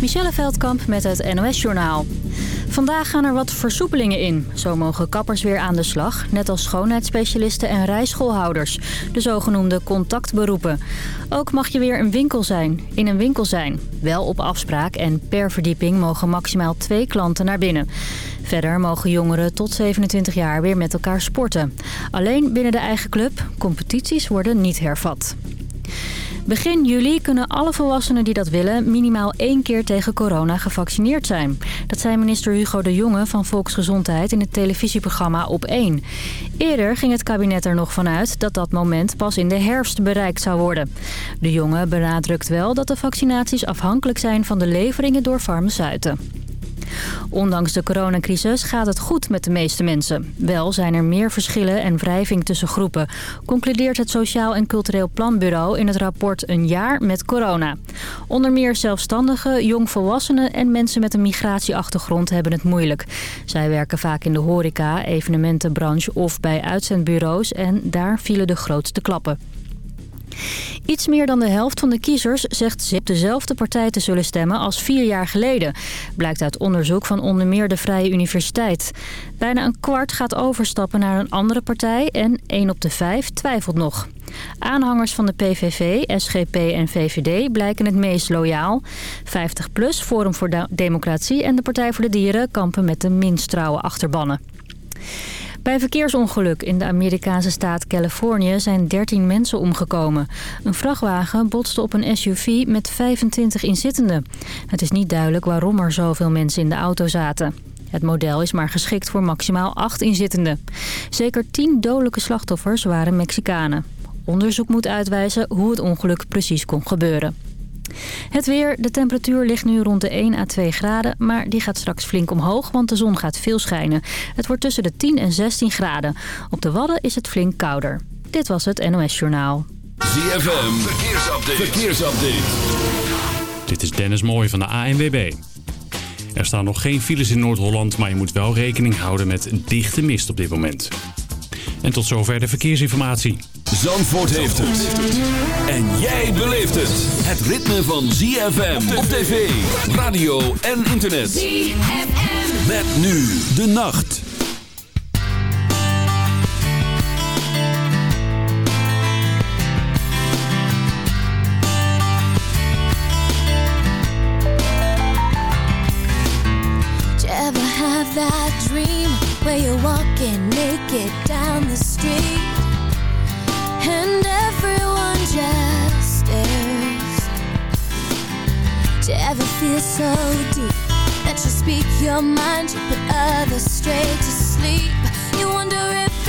Michelle Veldkamp met het NOS-journaal. Vandaag gaan er wat versoepelingen in. Zo mogen kappers weer aan de slag, net als schoonheidsspecialisten en rijschoolhouders. De zogenoemde contactberoepen. Ook mag je weer een winkel zijn, in een winkel zijn. Wel op afspraak en per verdieping mogen maximaal twee klanten naar binnen. Verder mogen jongeren tot 27 jaar weer met elkaar sporten. Alleen binnen de eigen club. Competities worden niet hervat. Begin juli kunnen alle volwassenen die dat willen minimaal één keer tegen corona gevaccineerd zijn. Dat zei minister Hugo de Jonge van Volksgezondheid in het televisieprogramma Op 1. Eerder ging het kabinet er nog vanuit dat dat moment pas in de herfst bereikt zou worden. De Jonge benadrukt wel dat de vaccinaties afhankelijk zijn van de leveringen door farmaceuten. Ondanks de coronacrisis gaat het goed met de meeste mensen. Wel zijn er meer verschillen en wrijving tussen groepen... concludeert het Sociaal en Cultureel Planbureau in het rapport Een jaar met corona. Onder meer zelfstandigen, jongvolwassenen en mensen met een migratieachtergrond hebben het moeilijk. Zij werken vaak in de horeca, evenementenbranche of bij uitzendbureaus... en daar vielen de grootste klappen. Iets meer dan de helft van de kiezers zegt op dezelfde partij te zullen stemmen als vier jaar geleden. Blijkt uit onderzoek van onder meer de Vrije Universiteit. Bijna een kwart gaat overstappen naar een andere partij en 1 op de 5 twijfelt nog. Aanhangers van de PVV, SGP en VVD blijken het meest loyaal. 50PLUS, Forum voor Democratie en de Partij voor de Dieren kampen met de minst trouwe achterbannen. Bij verkeersongeluk in de Amerikaanse staat Californië zijn 13 mensen omgekomen. Een vrachtwagen botste op een SUV met 25 inzittenden. Het is niet duidelijk waarom er zoveel mensen in de auto zaten. Het model is maar geschikt voor maximaal 8 inzittenden. Zeker 10 dodelijke slachtoffers waren Mexicanen. Onderzoek moet uitwijzen hoe het ongeluk precies kon gebeuren. Het weer, de temperatuur ligt nu rond de 1 à 2 graden, maar die gaat straks flink omhoog, want de zon gaat veel schijnen. Het wordt tussen de 10 en 16 graden. Op de Wadden is het flink kouder. Dit was het NOS Journaal. ZFM, verkeersupdate. verkeersupdate. Dit is Dennis Mooij van de ANWB. Er staan nog geen files in Noord-Holland, maar je moet wel rekening houden met dichte mist op dit moment. En tot zover de verkeersinformatie. Zandvoort heeft het. En jij beleeft het. Het ritme van ZFM op tv, radio en internet. ZFM. Met nu de nacht. Did you ever have that dream where you're walking down the street? and everyone just stares. Do you ever feel so deep that you speak your mind, you put others straight to sleep? You wonder if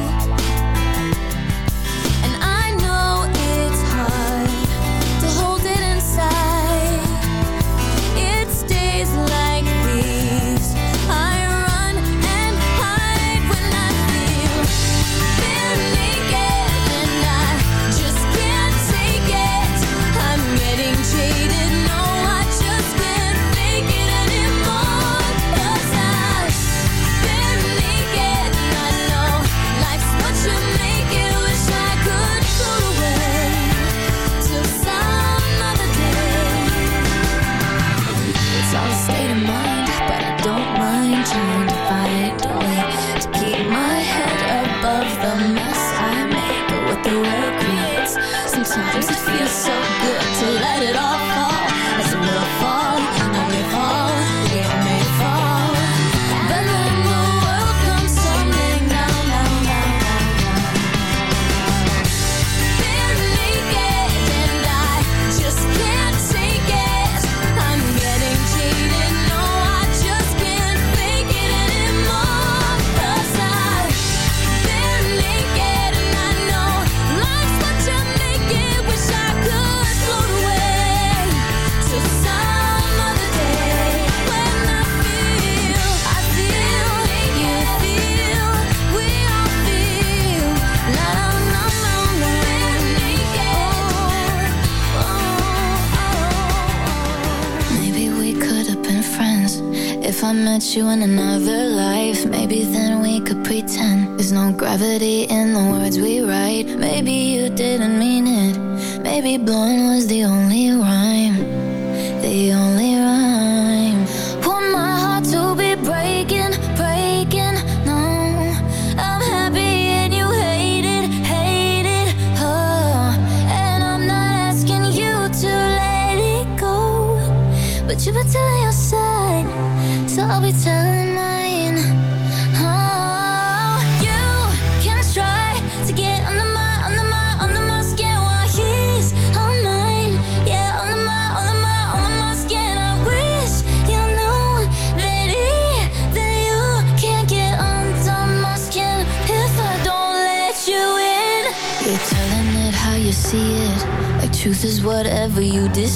I met you in another life. Maybe then we could pretend. There's no gravity in the words we write. Maybe you didn't mean it. Maybe blonde was the only rhyme.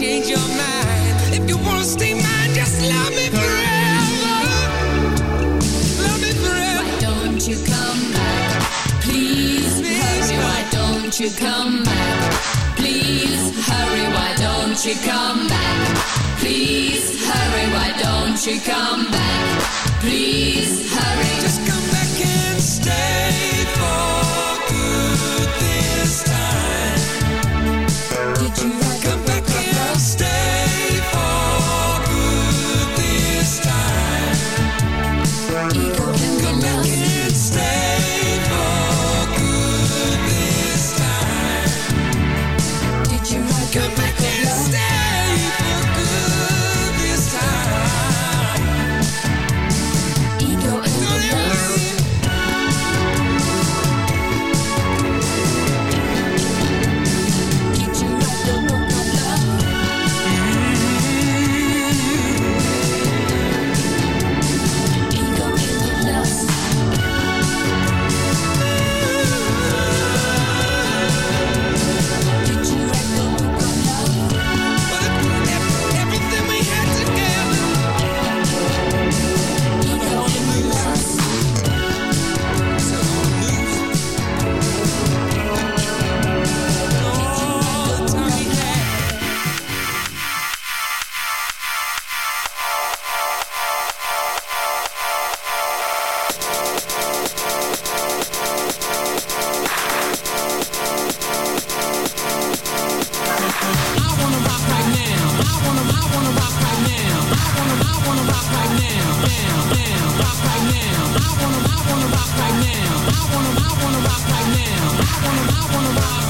Change your mind. If you wanna stay mine, just love me forever. Love me forever. Why don't you come back? Please hurry, why don't you come back? Please hurry, why don't you come back? Please hurry, why don't you come back? Please hurry. Just come back and stay wanna,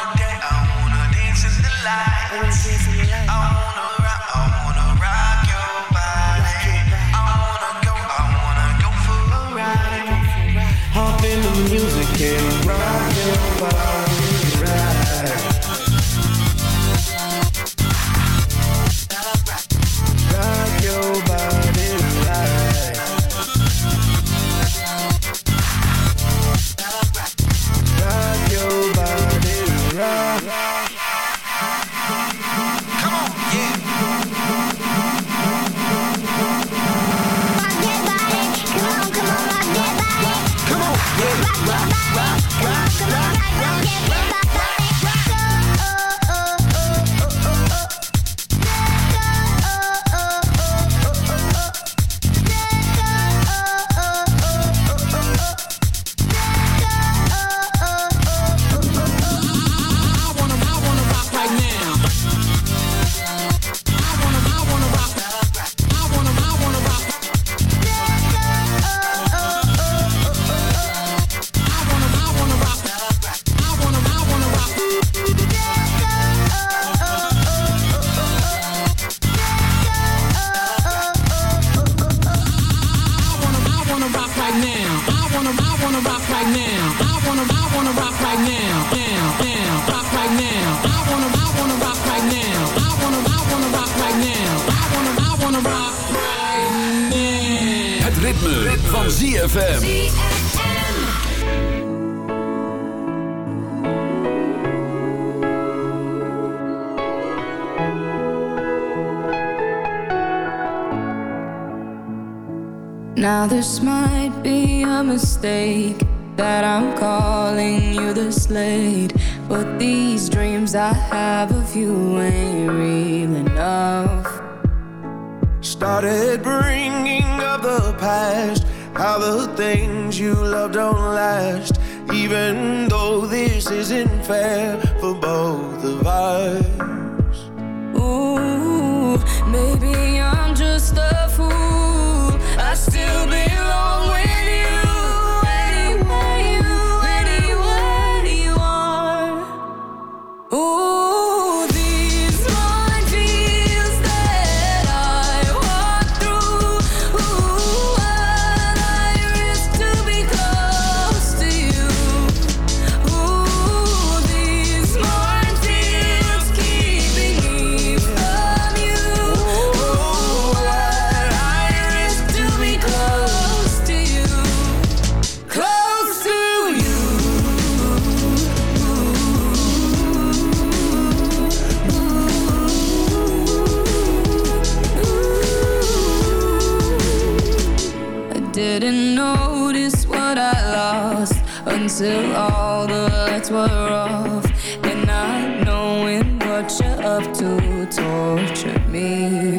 now. Het ritme, van ZFM. Now this might be a mistake that I'm calling you this late, but these dreams I have of you ain't real enough. Started bringing past, how the things you love don't last. Even though this isn't fair for both of us. Ooh, maybe I'm just a fool. I still belong until all the lights were off. And not knowing what you're up to tortured me.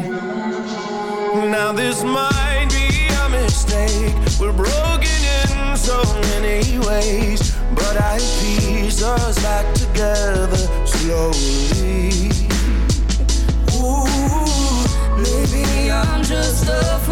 Now this might be a mistake. We're broken in so many ways, but I piece us back together slowly. Ooh, maybe I'm just a fool.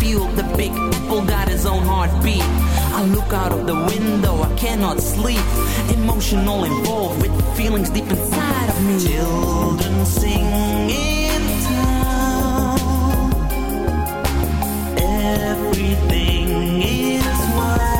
Feel the big apple got his own heartbeat. I look out of the window, I cannot sleep. Emotional involved with feelings deep inside of me. Children sing in town. Everything is white.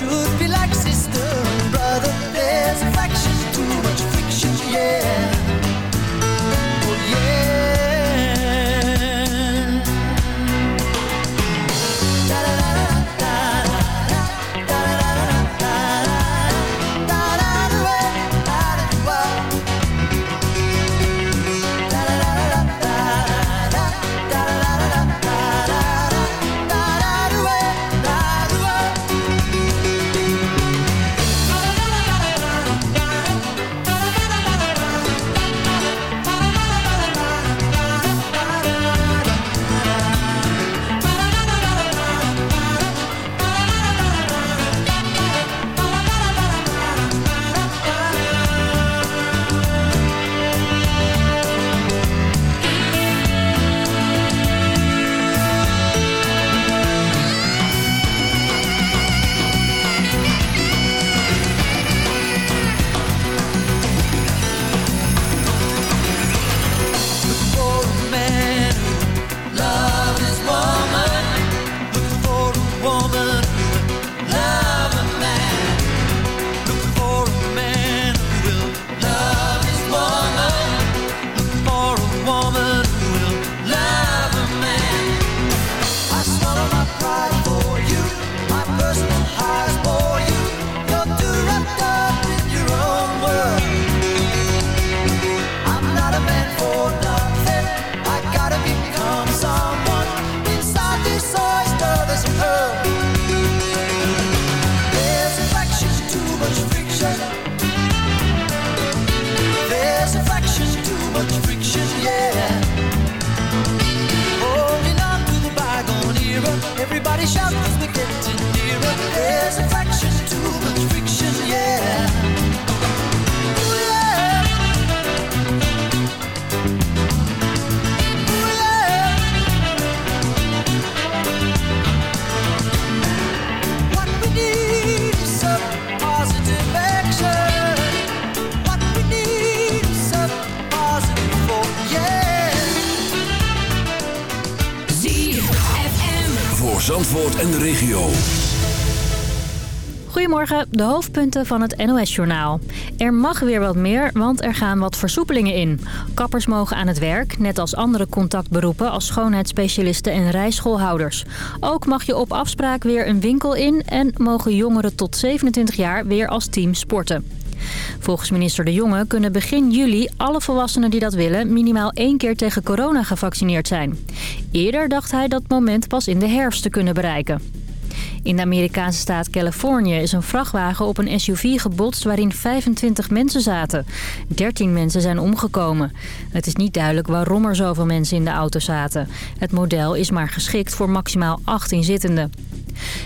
Should be like sister Shout 'cause we're getting nearer. There's a fraction En de regio. Goedemorgen, de hoofdpunten van het NOS-journaal. Er mag weer wat meer, want er gaan wat versoepelingen in. Kappers mogen aan het werk, net als andere contactberoepen... als schoonheidsspecialisten en rijschoolhouders. Ook mag je op afspraak weer een winkel in... en mogen jongeren tot 27 jaar weer als team sporten. Volgens minister De Jonge kunnen begin juli alle volwassenen die dat willen... minimaal één keer tegen corona gevaccineerd zijn. Eerder dacht hij dat moment pas in de herfst te kunnen bereiken. In de Amerikaanse staat Californië is een vrachtwagen op een SUV gebotst waarin 25 mensen zaten. 13 mensen zijn omgekomen. Het is niet duidelijk waarom er zoveel mensen in de auto zaten. Het model is maar geschikt voor maximaal 8 inzittenden.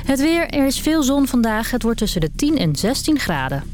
Het weer, er is veel zon vandaag. Het wordt tussen de 10 en 16 graden.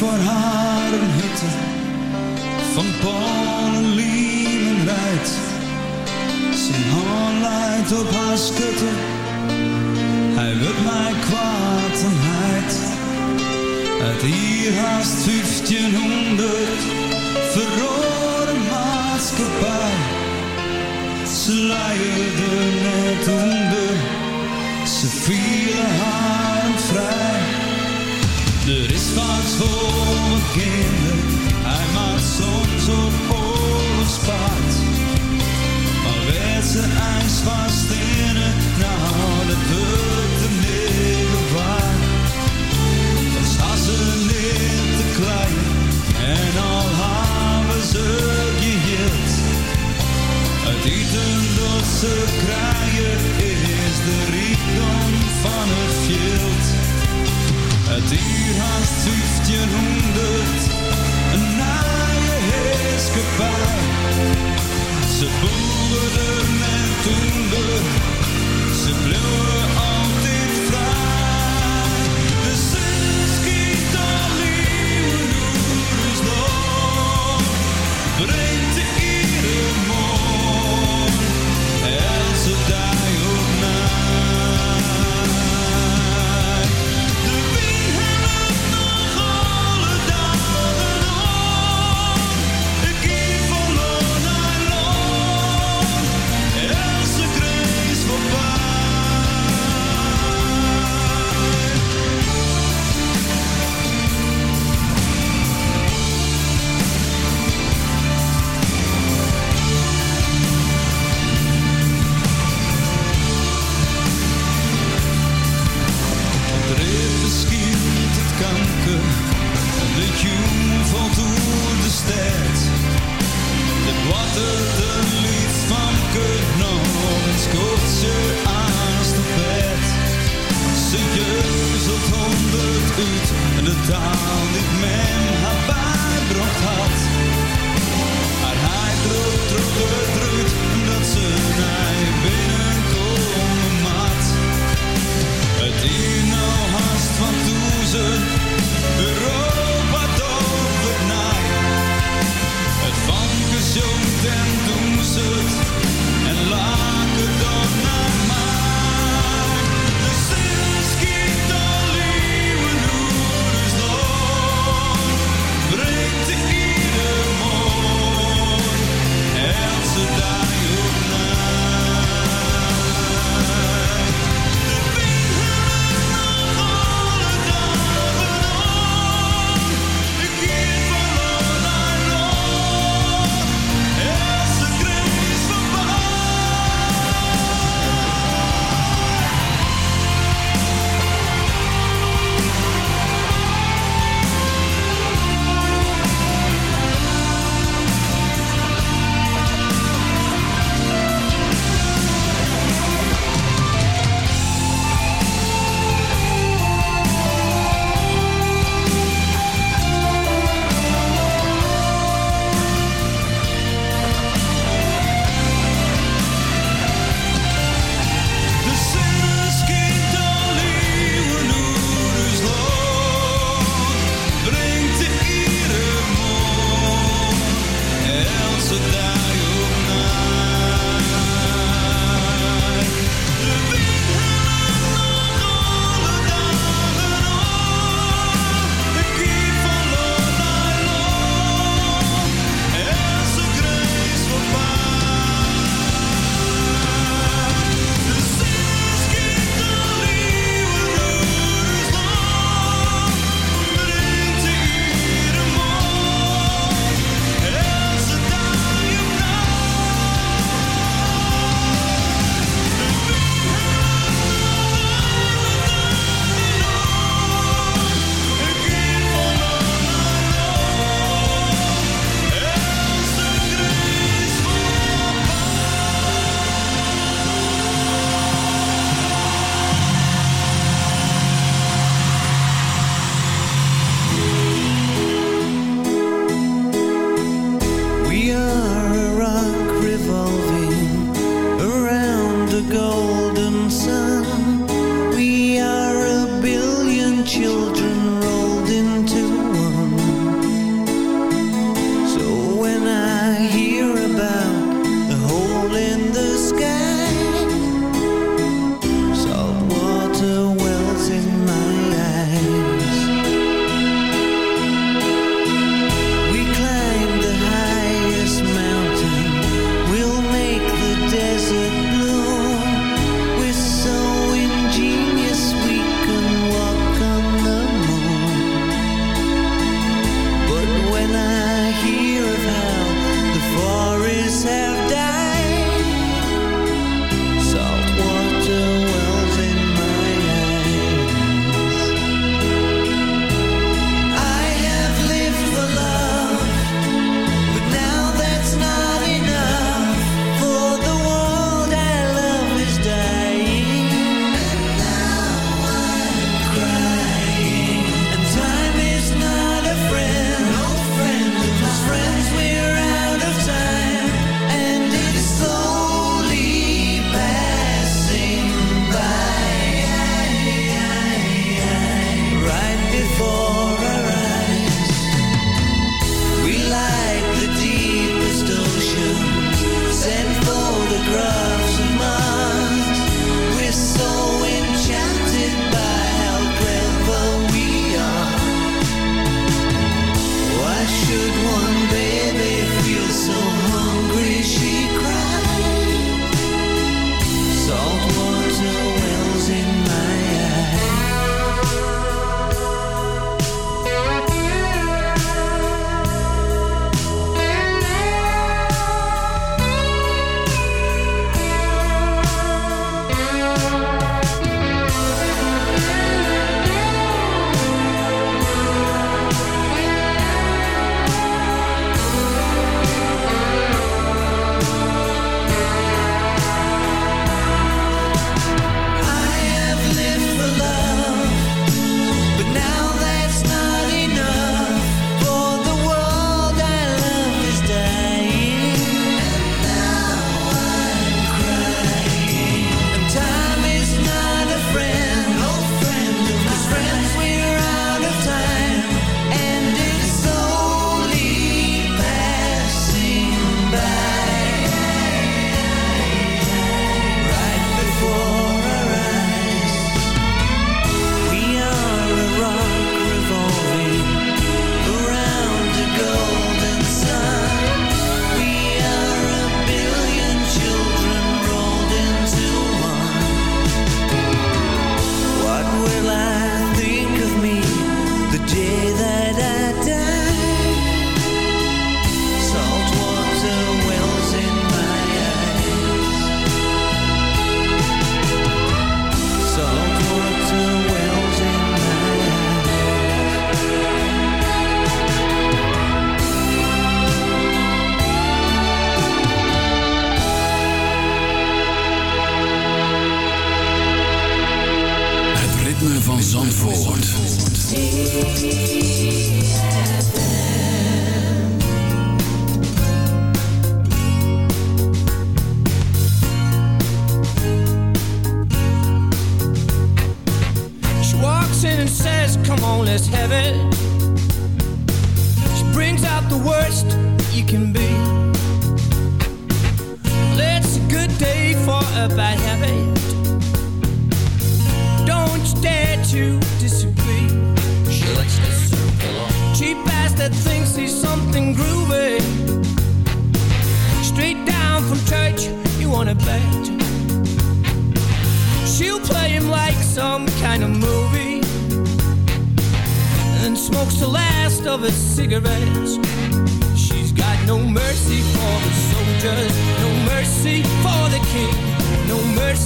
voor haar een hitte van Polen, en rijdt. Zijn hand leidt op haar schutte, hij wil mij kwaad en heid. Uit hier haast 1500 verrode maatschappij. Ze leidde net onder, ze vielen haar vrij. Er is vaak voor kinderen, hij maakt soms op oorlogspaard. Maar werd ze ijs vast in het, nou dat wordt de middel waard. Dan staan ze neer te klein en al hebben ze geheeld. Het eten dat ze krijgen is de rijkdom van het het duurt haast 1500, een naaie heerskepaar. Ze boeren en toender, ze bleven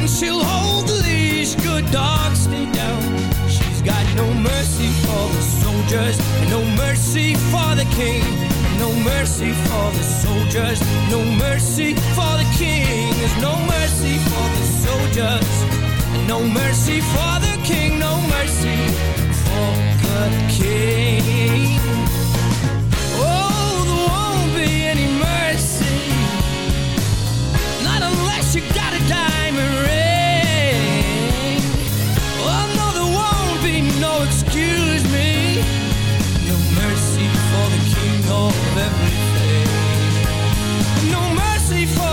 And she'll hold the leash, good dog, stay down. She's got no mercy for the soldiers, no mercy for the king. No mercy for the soldiers, no mercy for the king. There's no mercy for the soldiers, no mercy for the king. No mercy for the king. Oh, there won't be any mercy. Not unless you got a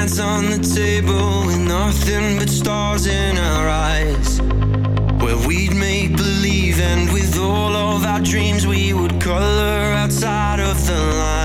Dance on the table with nothing but stars in our eyes. Where we'd make believe, and with all of our dreams, we would color outside of the lines.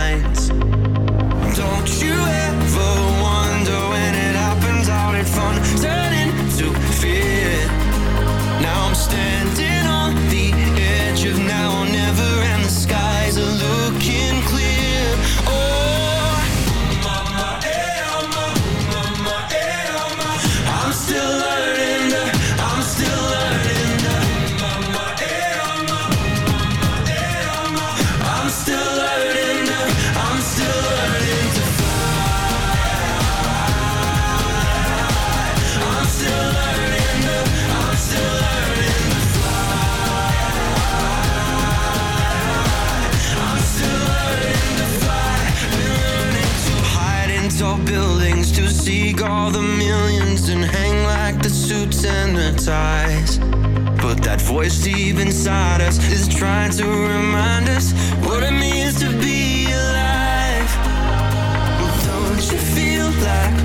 But that voice deep inside us is trying to remind us what it means to be alive. Don't you feel like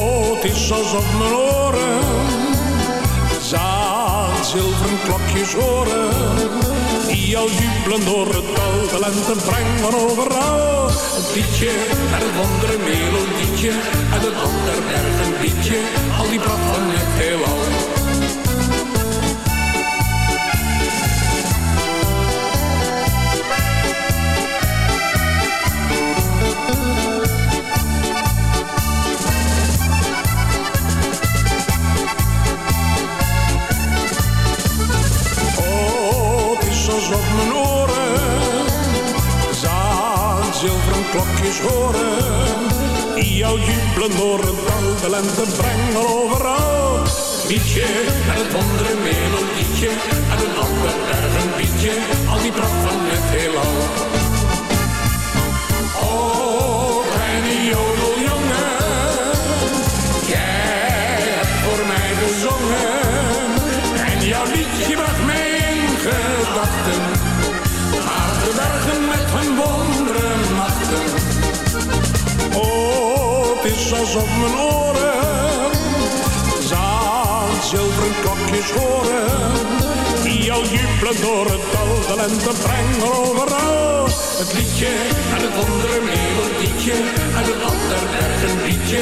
het is alsof mijn oren zaad zilveren klokjes horen. Die al jubelen door het dal, de lente brengen overal. Het liedje met het wondere melodietje, uit het ander bergen liedje, al die pracht van het heelal. Mijn oren zaad zilveren klokjes horen. Die jou jubelen door het dal, de lente brengen overal. Liedje en het wondere melodietje en een ander bergen liedje, al die pracht van het heelal. Het is alsof mijn oren zaad zilveren klokjes horen. Die al jubelen door het dal, de lente brengen overal. Het liedje en het wondere melodietje en het ander bergen liedje.